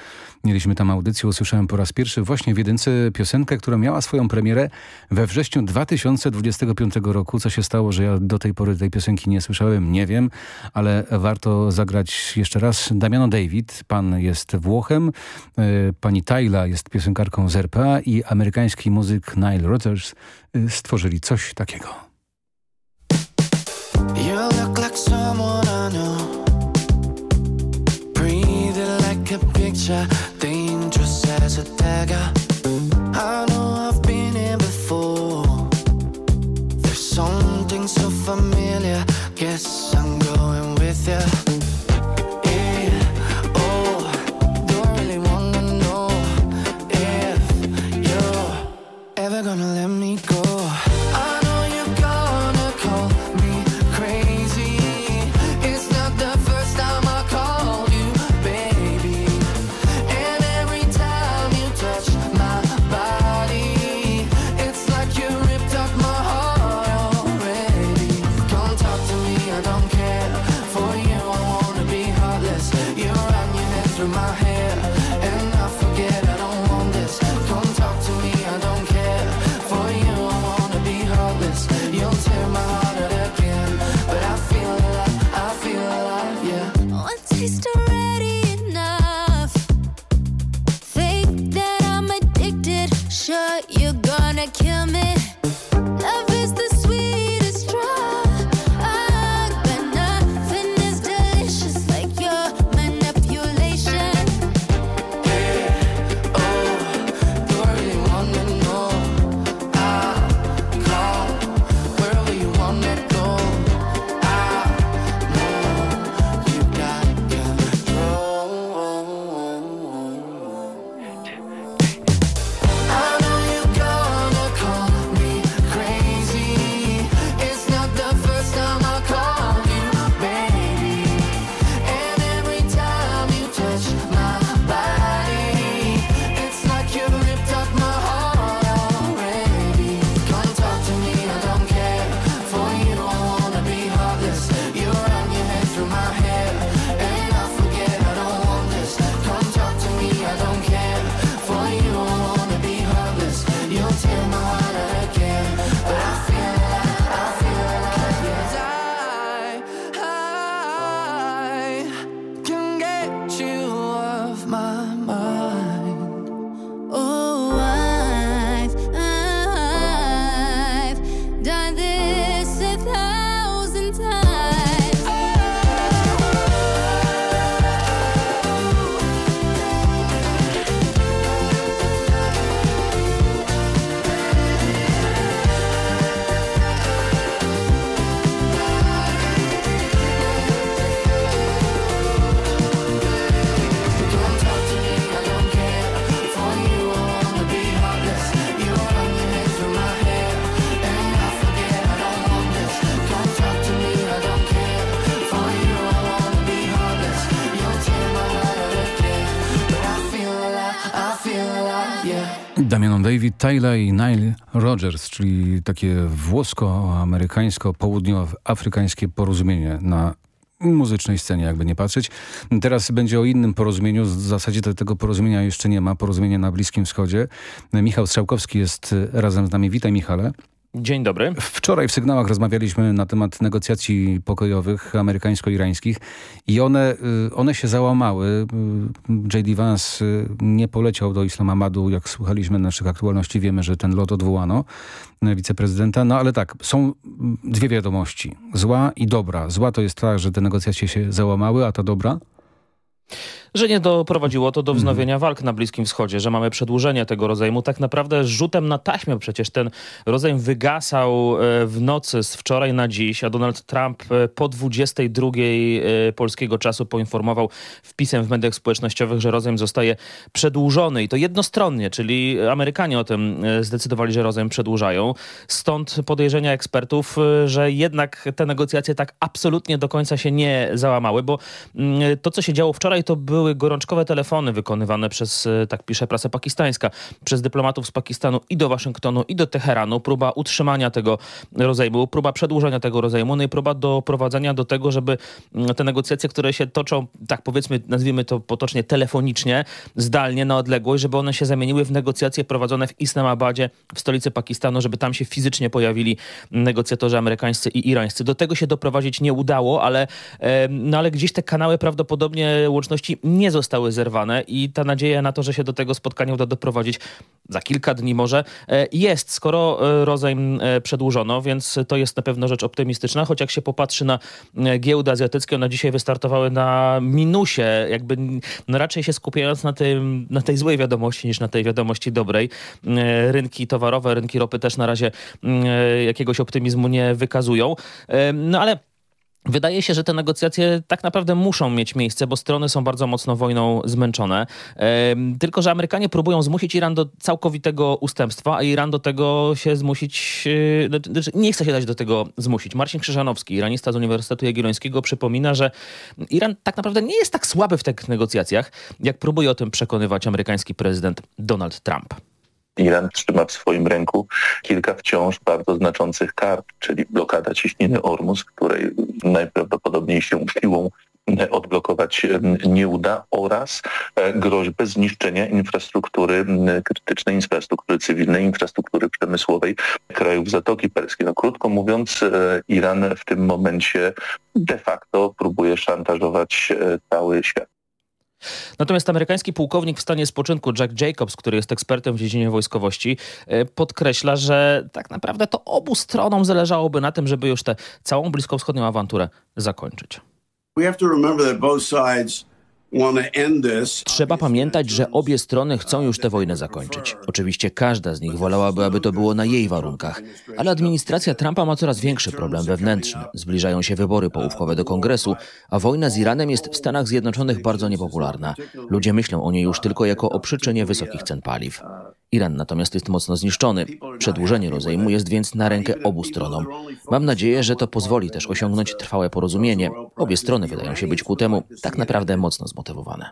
mieliśmy tam audycję, usłyszałem po raz pierwszy właśnie w jedynce piosenkę, która miała swoją premierę we wrześniu 2025 roku. Co się stało, że ja do tej pory tej piosenki nie słyszałem, nie wiem, ale warto zagrać jeszcze raz. Damiano David, pan jest Włochem, e, pani Tyla jest piosenkarką z RPA i amerykański muzyk Nile Rodgers stworzyli coś takiego. A picture. Dangerous as a dagger David, Taylor i Nile Rodgers, czyli takie włosko-amerykańsko-południowoafrykańskie porozumienie na muzycznej scenie, jakby nie patrzeć. Teraz będzie o innym porozumieniu. W zasadzie tego porozumienia jeszcze nie ma. Porozumienie na Bliskim Wschodzie. Michał Strzałkowski jest razem z nami. Witaj Michale. Dzień dobry. Wczoraj w sygnałach rozmawialiśmy na temat negocjacji pokojowych amerykańsko-irańskich i one, y, one się załamały. Y, J.D. Vance y, nie poleciał do Islamabadu, jak słuchaliśmy naszych aktualności. Wiemy, że ten lot odwołano wiceprezydenta. No ale tak, są dwie wiadomości. Zła i dobra. Zła to jest ta, że te negocjacje się załamały, a ta dobra? Że nie doprowadziło to do wznowienia walk na Bliskim Wschodzie, że mamy przedłużenie tego rozejmu. Tak naprawdę rzutem na taśmę przecież ten rozejm wygasał e, w nocy z wczoraj na dziś, a Donald Trump e, po 22 e, polskiego czasu poinformował wpisem w mediach społecznościowych, że rozejm zostaje przedłużony i to jednostronnie, czyli Amerykanie o tym zdecydowali, że rozejm przedłużają. Stąd podejrzenia ekspertów, że jednak te negocjacje tak absolutnie do końca się nie załamały, bo mm, to, co się działo wczoraj, to był były gorączkowe telefony wykonywane przez, e, tak pisze prasa pakistańska, przez dyplomatów z Pakistanu i do Waszyngtonu i do Teheranu. Próba utrzymania tego rozejmu, próba przedłużenia tego rozejmu, no i próba doprowadzenia do tego, żeby mm, te negocjacje, które się toczą, tak powiedzmy, nazwijmy to potocznie telefonicznie, zdalnie, na odległość, żeby one się zamieniły w negocjacje prowadzone w Islamabadzie, w stolicy Pakistanu, żeby tam się fizycznie pojawili negocjatorzy amerykańscy i irańscy. Do tego się doprowadzić nie udało, ale, no ale gdzieś te kanały prawdopodobnie łączności nie zostały zerwane i ta nadzieja na to, że się do tego spotkania uda doprowadzić za kilka dni może e, jest, skoro e, rozejm e, przedłużono, więc to jest na pewno rzecz optymistyczna, choć jak się popatrzy na giełdy azjatyckie, one dzisiaj wystartowały na minusie, jakby no raczej się skupiając na, tym, na tej złej wiadomości niż na tej wiadomości dobrej. Rynki towarowe, rynki ropy też na razie jakiegoś optymizmu nie wykazują. No ale Wydaje się, że te negocjacje tak naprawdę muszą mieć miejsce, bo strony są bardzo mocno wojną zmęczone. tylko, że Amerykanie próbują zmusić Iran do całkowitego ustępstwa, a Iran do tego się zmusić, yy, znaczy nie chce się dać do tego zmusić. Marcin Krzyżanowski, iranista z Uniwersytetu Jagiellońskiego, przypomina, że Iran tak naprawdę nie jest tak słaby w tych negocjacjach, jak próbuje o tym przekonywać amerykański prezydent Donald Trump. Iran trzyma w swoim ręku kilka wciąż bardzo znaczących kart, czyli blokada ciśniny Ormus, której najprawdopodobniej się siłą odblokować nie uda oraz e, groźbę zniszczenia infrastruktury krytycznej, infrastruktury cywilnej, infrastruktury przemysłowej krajów Zatoki Perskiej. No, krótko mówiąc, e, Iran w tym momencie de facto próbuje szantażować e, cały świat. Natomiast amerykański pułkownik w stanie spoczynku Jack Jacobs, który jest ekspertem w dziedzinie wojskowości, e, podkreśla, że tak naprawdę to obu stronom zależałoby na tym, żeby już tę całą bliskowschodnią awanturę zakończyć. We have to remember that both sides Trzeba pamiętać, że obie strony chcą już tę wojnę zakończyć. Oczywiście każda z nich wolałaby, aby to było na jej warunkach, ale administracja Trumpa ma coraz większy problem wewnętrzny. Zbliżają się wybory połówkowe do kongresu, a wojna z Iranem jest w Stanach Zjednoczonych bardzo niepopularna. Ludzie myślą o niej już tylko jako o przyczynie wysokich cen paliw. Iran natomiast jest mocno zniszczony. Przedłużenie rozejmu jest więc na rękę obu stronom. Mam nadzieję, że to pozwoli też osiągnąć trwałe porozumienie. Obie strony wydają się być ku temu tak naprawdę mocno zmotywowane.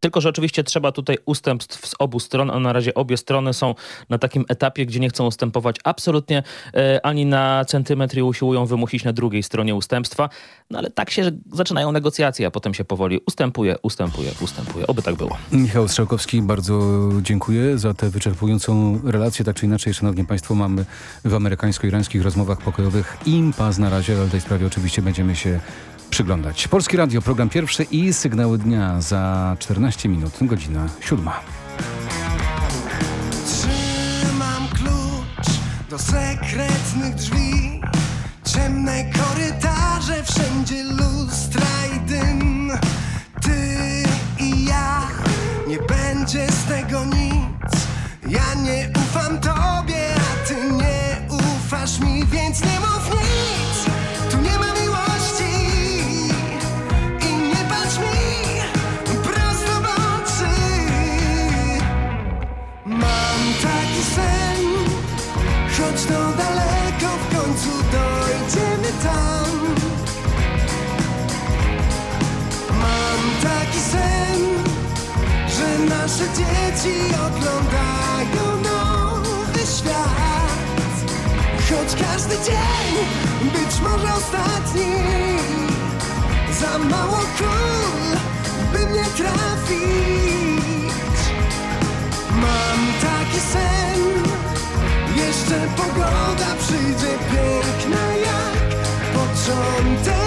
Tylko, że oczywiście trzeba tutaj ustępstw z obu stron, a na razie obie strony są na takim etapie, gdzie nie chcą ustępować absolutnie e, ani na centymetr i usiłują wymusić na drugiej stronie ustępstwa. No ale tak się zaczynają negocjacje, a potem się powoli ustępuje, ustępuje, ustępuje. Oby tak było. Michał Strzałkowski, bardzo dziękuję za tę wyczerpującą relację. Tak czy inaczej, szanowni państwo, mamy w amerykańsko-irańskich rozmowach pokojowych impas na razie, ale w tej sprawie oczywiście będziemy się przyglądać. Polski Radio, program pierwszy i sygnały dnia za 14 minut, godzina siódma. Trzymam klucz do sekretnych drzwi, ciemne korytarze, wszędzie lustra i dym. Ty i ja, nie będzie z tego nic. Ja nie ufam tobie, a ty nie ufasz mi, więc nie mów nic. To daleko, w końcu dojdziemy tam. Mam taki sen, że nasze dzieci oglądają nowy świat. Choć każdy dzień być może ostatni, za mało król, by mnie trafić. Jeszcze pogoda przyjdzie piękna jak początek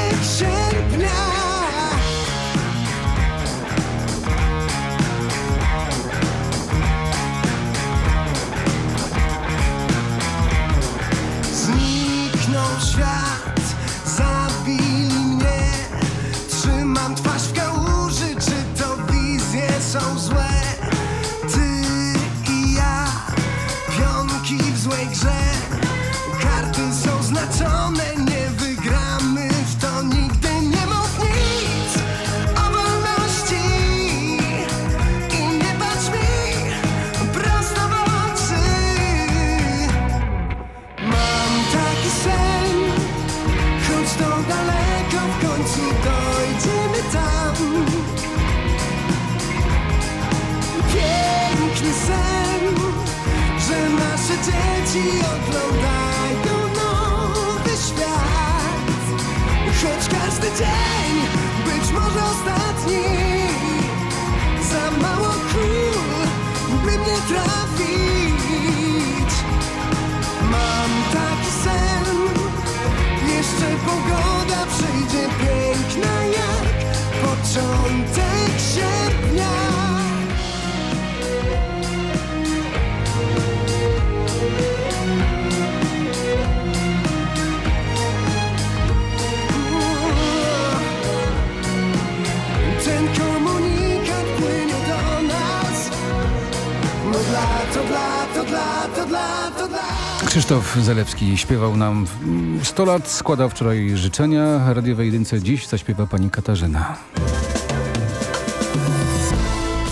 Krzysztof Zalewski śpiewał nam mm, 100 lat, składał wczoraj życzenia radiowej jedynce. Dziś zaśpiewa pani Katarzyna.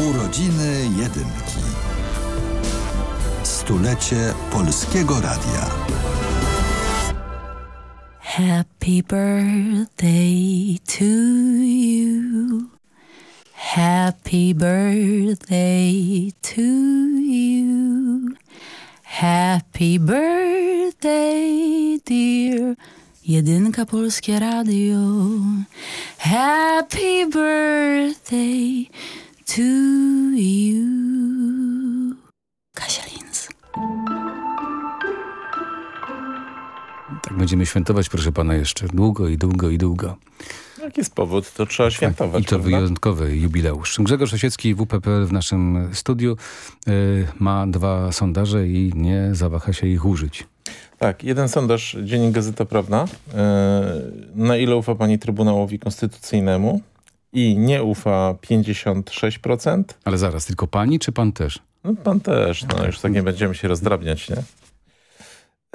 Urodziny jedynki. Stulecie Polskiego Radia. Happy birthday to you. Happy birthday to you. Happy birthday, dear. Jedynka Polskie Radio. Happy birthday to you. Kasia Linz. Tak będziemy świętować, proszę pana, jeszcze długo i długo i długo. Jak jest powód, to trzeba świętować. I to prawda? wyjątkowy jubileusz. Grzegorz Osiecki, WPPL w naszym studiu y, ma dwa sondaże i nie zawaha się ich użyć. Tak, jeden sondaż, Dziennik Gazeta Prawna. E, na ile ufa pani Trybunałowi Konstytucyjnemu? I nie ufa 56%. Ale zaraz, tylko pani czy pan też? No pan też, no już tak nie będziemy się rozdrabniać, nie?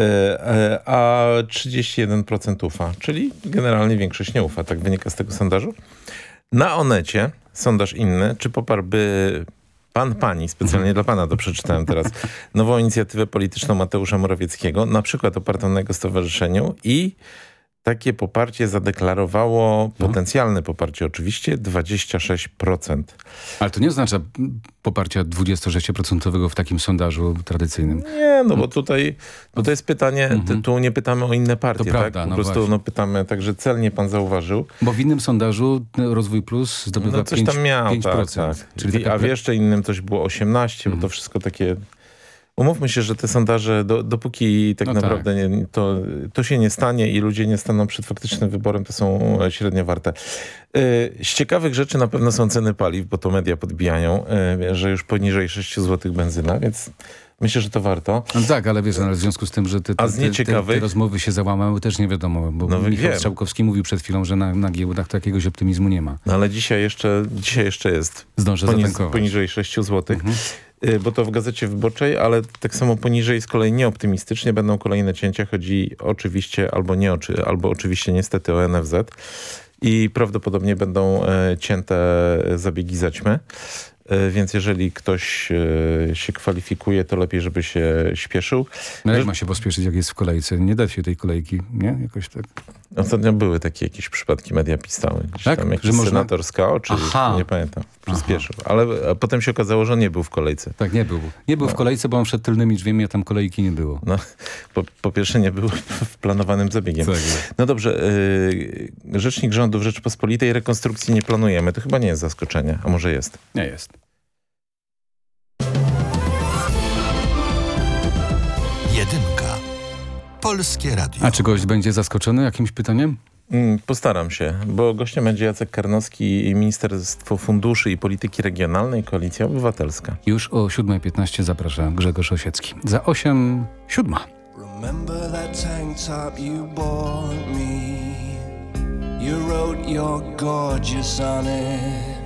E, e, a 31% ufa, czyli generalnie większość nie ufa, tak wynika z tego sondażu. Na Onecie, sondaż inny, czy poparłby pan, pani, specjalnie dla pana to przeczytałem teraz, nową inicjatywę polityczną Mateusza Morawieckiego, na przykład opartą na jego stowarzyszeniu i takie poparcie zadeklarowało, potencjalne poparcie oczywiście, 26%. Ale to nie oznacza poparcia 26% w takim sondażu tradycyjnym. Nie, no bo tutaj, bo to jest pytanie, ty- tu nie pytamy o inne partie, To tak? prawda, Po no prostu właśnie. no, pytamy, także celnie pan zauważył. Bo w innym sondażu no, Rozwój Plus zdobywa No coś 5, tam miał, 5%. tak, tak. Czyli A w jeszcze innym coś było 18, Mhm. bo to wszystko takie... Umówmy się, że te sondaże, do, dopóki tak No naprawdę nie, to, to się nie stanie i ludzie nie staną przed faktycznym wyborem, to są e, średnio warte. E, Z ciekawych rzeczy na pewno są ceny paliw, bo to media podbijają, e, że już poniżej 6 zł benzyna, więc myślę, że to warto. No tak, ale wiesz, ale w związku z tym, że te, te, te, te, rozmowy się załamały, też nie wiadomo, bo No, Michał wiem. Strzałkowski mówił przed chwilą, że na, na giełdach to jakiegoś optymizmu nie ma. No ale dzisiaj jeszcze, dzisiaj jeszcze jest Zdążę poniz, zatankować. poniżej 6 zł. Y, Bo to w Gazecie Wyborczej, ale tak samo poniżej z kolei nieoptymistycznie będą kolejne cięcia. Chodzi oczywiście albo nie, albo oczywiście niestety o NFZ. I prawdopodobnie będą e, cięte zabiegi zaćmy. E, Więc jeżeli ktoś e, się kwalifikuje, to lepiej, żeby się śpieszył. No jak ma się pospieszyć, jak jest w kolejce? Nie da się tej kolejki, nie? Jakoś tak. Ostatnio były takie jakieś przypadki, media pisały. Gdzieś Tak? tam jakiś Że można- senator z KO, czy Aha. nie pamiętam, przyspieszył. Aha. Ale potem się okazało, że nie był w kolejce. Tak, nie był. Nie był no. w kolejce, bo on przed tylnymi drzwiami, a tam kolejki nie było. No, po, po pierwsze nie był w planowanym zabiegiem. Tak, no dobrze, y, Rzecznik Rządu w Rzeczpospolitej rekonstrukcji nie planujemy. To chyba nie jest zaskoczenie, a może jest? Nie jest. Jedynka. Polskie Radio. A czy gość będzie zaskoczony jakimś pytaniem? Mm, Postaram się, bo gościem będzie Jacek Karnowski, Ministerstwo Funduszy i Polityki Regionalnej, Koalicja Obywatelska. Już o 7.15 zaprasza Grzegorz Osiecki. Za 8, siódma. Remember that tank top you bought me? You wrote you're gorgeous on it.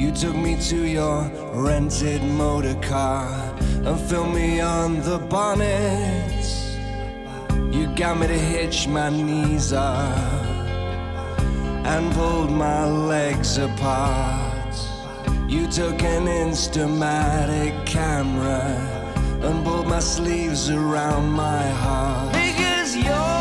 You took me to your rented motor car and filmed me on the bonnet. You got me to hitch my knees up and pulled my legs apart. You took an Instamatic camera and pulled my sleeves around my heart. Because you're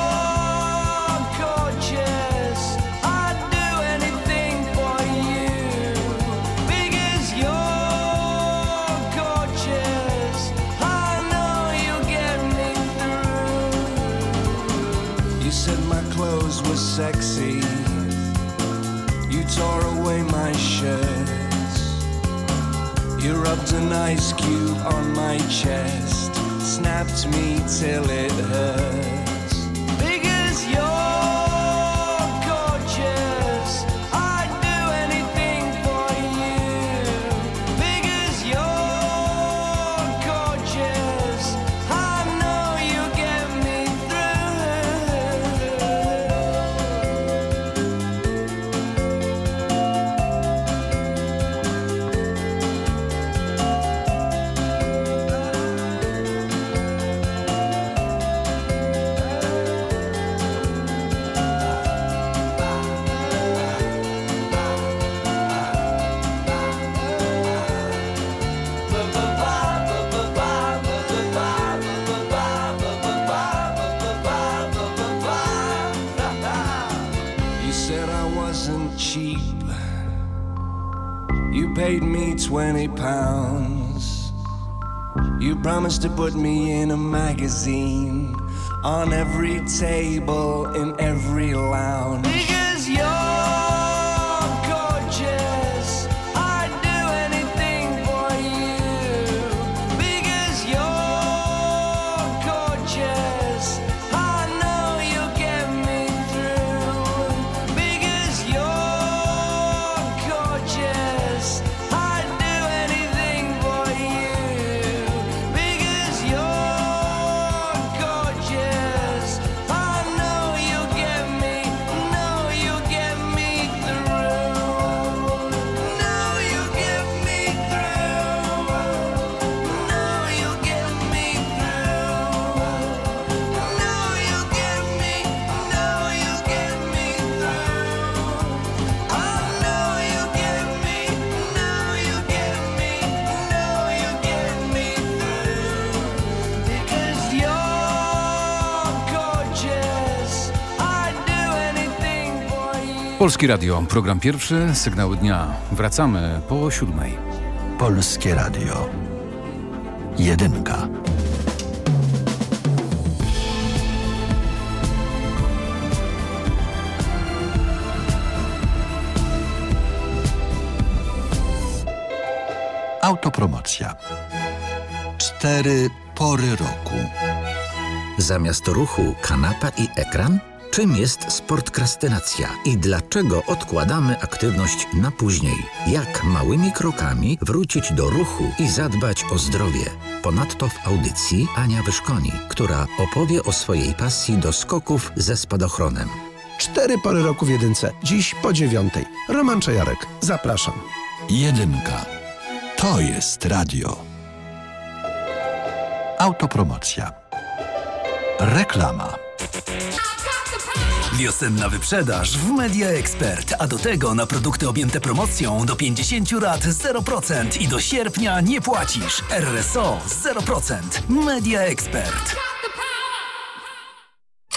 You rubbed an ice cube on my chest, snapped me till it hurts. 20 pounds. You promised to put me in a magazine on every table in every lounge. You. Polski Radio, program pierwszy, sygnały dnia. Wracamy po siódmej. Polskie Radio. Jedynka. Autopromocja. Cztery pory roku. Zamiast ruchu kanapa i ekran? Czym jest sportkrastynacja i dlaczego odkładamy aktywność na później? Jak małymi krokami wrócić do ruchu i zadbać o zdrowie? Ponadto w audycji Ania Wyszkoni, która opowie o swojej pasji do skoków ze spadochronem. Cztery pory roku w jedynce. Dziś po dziewiątej. Roman Czajarek. Zapraszam. Jedynka. To jest radio. Autopromocja. Reklama. Wiosenna wyprzedaż w Media Expert, a do tego na produkty objęte promocją do 50 lat 0% i do sierpnia nie płacisz. RSO 0%. Media Expert.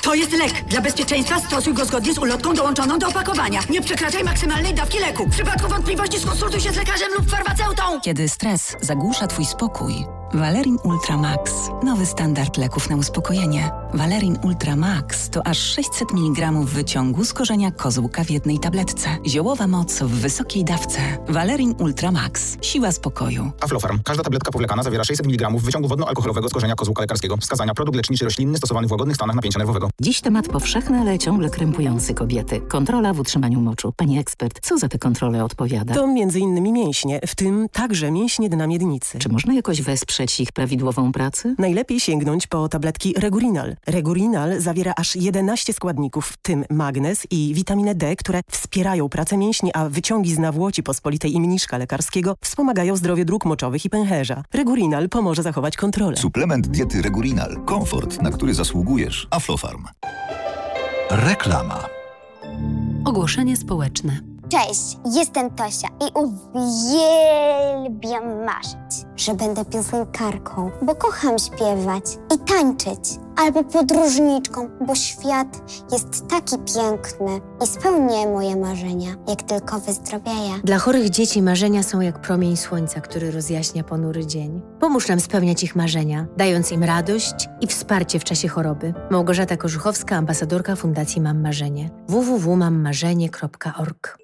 To jest lek. Dla bezpieczeństwa stosuj go zgodnie z ulotką dołączoną do opakowania. Nie przekraczaj maksymalnej dawki leku. W przypadku wątpliwości skonsultuj się z lekarzem lub farmaceutą. Kiedy stres zagłusza Twój spokój, Valerin Ultra Max. Nowy standard leków na uspokojenie. Valerin Ultra Max to aż 600 mg wyciągu z korzenia kozłka w jednej tabletce. Ziołowa moc w wysokiej dawce. Valerin Ultra Max. Siła spokoju. Aflofarm. Każda tabletka powlekana zawiera 600 mg wyciągu wodno-alkoholowego z korzenia kozłka lekarskiego. Wskazania produkt leczniczy roślinny stosowany w łagodnych stanach napięcia nerwowego. Dziś temat powszechny, ale ciągle krępujący kobiety. Kontrola w utrzymaniu moczu. Pani ekspert, co za te kontrole odpowiada? To między innymi mięśnie, w tym także mięśnie dna miednicy. Czy można jakoś wesprzeć ich prawidłową pracę? Najlepiej sięgnąć po tabletki Regurinal. Regurinal zawiera aż 11 składników, w tym magnez i witaminę D, które wspierają pracę mięśni, a wyciągi z nawłoci pospolitej i mniszka lekarskiego wspomagają zdrowie dróg moczowych i pęcherza. Regurinal pomoże zachować kontrolę. Suplement diety Regurinal. Komfort, na który zasługujesz. Aflofarm. Reklama. Ogłoszenie społeczne. Cześć, jestem Tosia i uwielbiam marzyć, że będę piosenkarką, bo kocham śpiewać i tańczyć. Albo podróżniczką, bo świat jest taki piękny i spełnię moje marzenia, jak tylko wyzdrowieję. Dla chorych dzieci marzenia są jak promień słońca, który rozjaśnia ponury dzień. Pomóż nam spełniać ich marzenia, dając im radość i wsparcie w czasie choroby. Małgorzata Korzuchowska, ambasadorka Fundacji Mam Marzenie. www.mammarzenie.org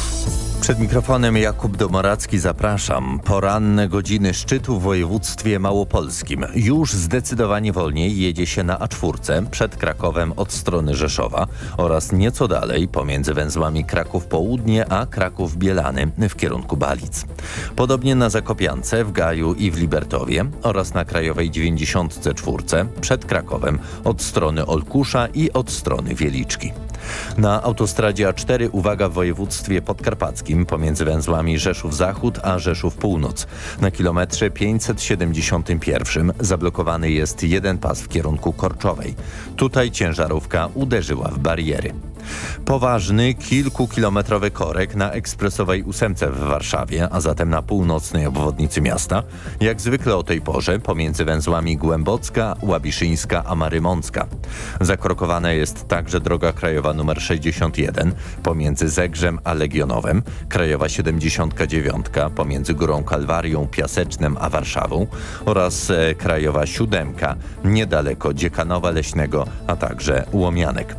Przed mikrofonem Jakub Domoracki zapraszam. Poranne godziny szczytu w województwie małopolskim. Już zdecydowanie wolniej jedzie się na A4 przed Krakowem od strony Rzeszowa oraz nieco dalej pomiędzy węzłami Kraków Południe a Kraków Bielany w kierunku Balic. Podobnie na Zakopiance, w Gaju i w Libertowie oraz na Krajowej 94 przed Krakowem od strony Olkusza i od strony Wieliczki. Na autostradzie A4 uwaga w województwie podkarpackim pomiędzy węzłami Rzeszów Zachód a Rzeszów Północ. Na kilometrze 571 zablokowany jest jeden pas w kierunku Korczowej. Tutaj ciężarówka uderzyła w bariery. Poważny, kilkukilometrowy korek na ekspresowej ósemce w Warszawie, a zatem na północnej obwodnicy miasta. Jak zwykle o tej porze pomiędzy węzłami Głębocka, Łabiszyńska a Marymącka. Zakorkowana jest także droga krajowa nr 61 pomiędzy Zegrzem a Legionowem, krajowa 79 pomiędzy Górą Kalwarią, Piasecznem a Warszawą oraz e, krajowa 7 niedaleko Dziekanowa Leśnego, a także Łomianek.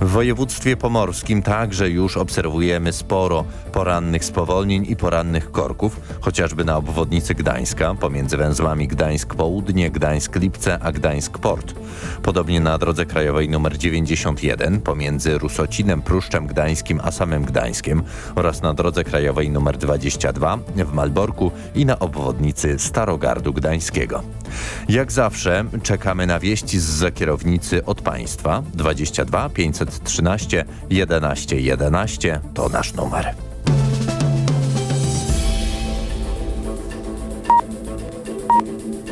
W województwie pomorskim także już obserwujemy sporo porannych spowolnień i porannych korków, chociażby na obwodnicy Gdańska pomiędzy węzłami Gdańsk Południe, Gdańsk Lipce a Gdańsk Port. Podobnie na drodze krajowej nr 91 pomiędzy Rusocinem, Pruszczem Gdańskim a samym Gdańskiem oraz na drodze krajowej nr 22 w Malborku i na obwodnicy Starogardu Gdańskiego. Jak zawsze czekamy na wieści z kierownicy od państwa 22 513 11 11 to nasz numer.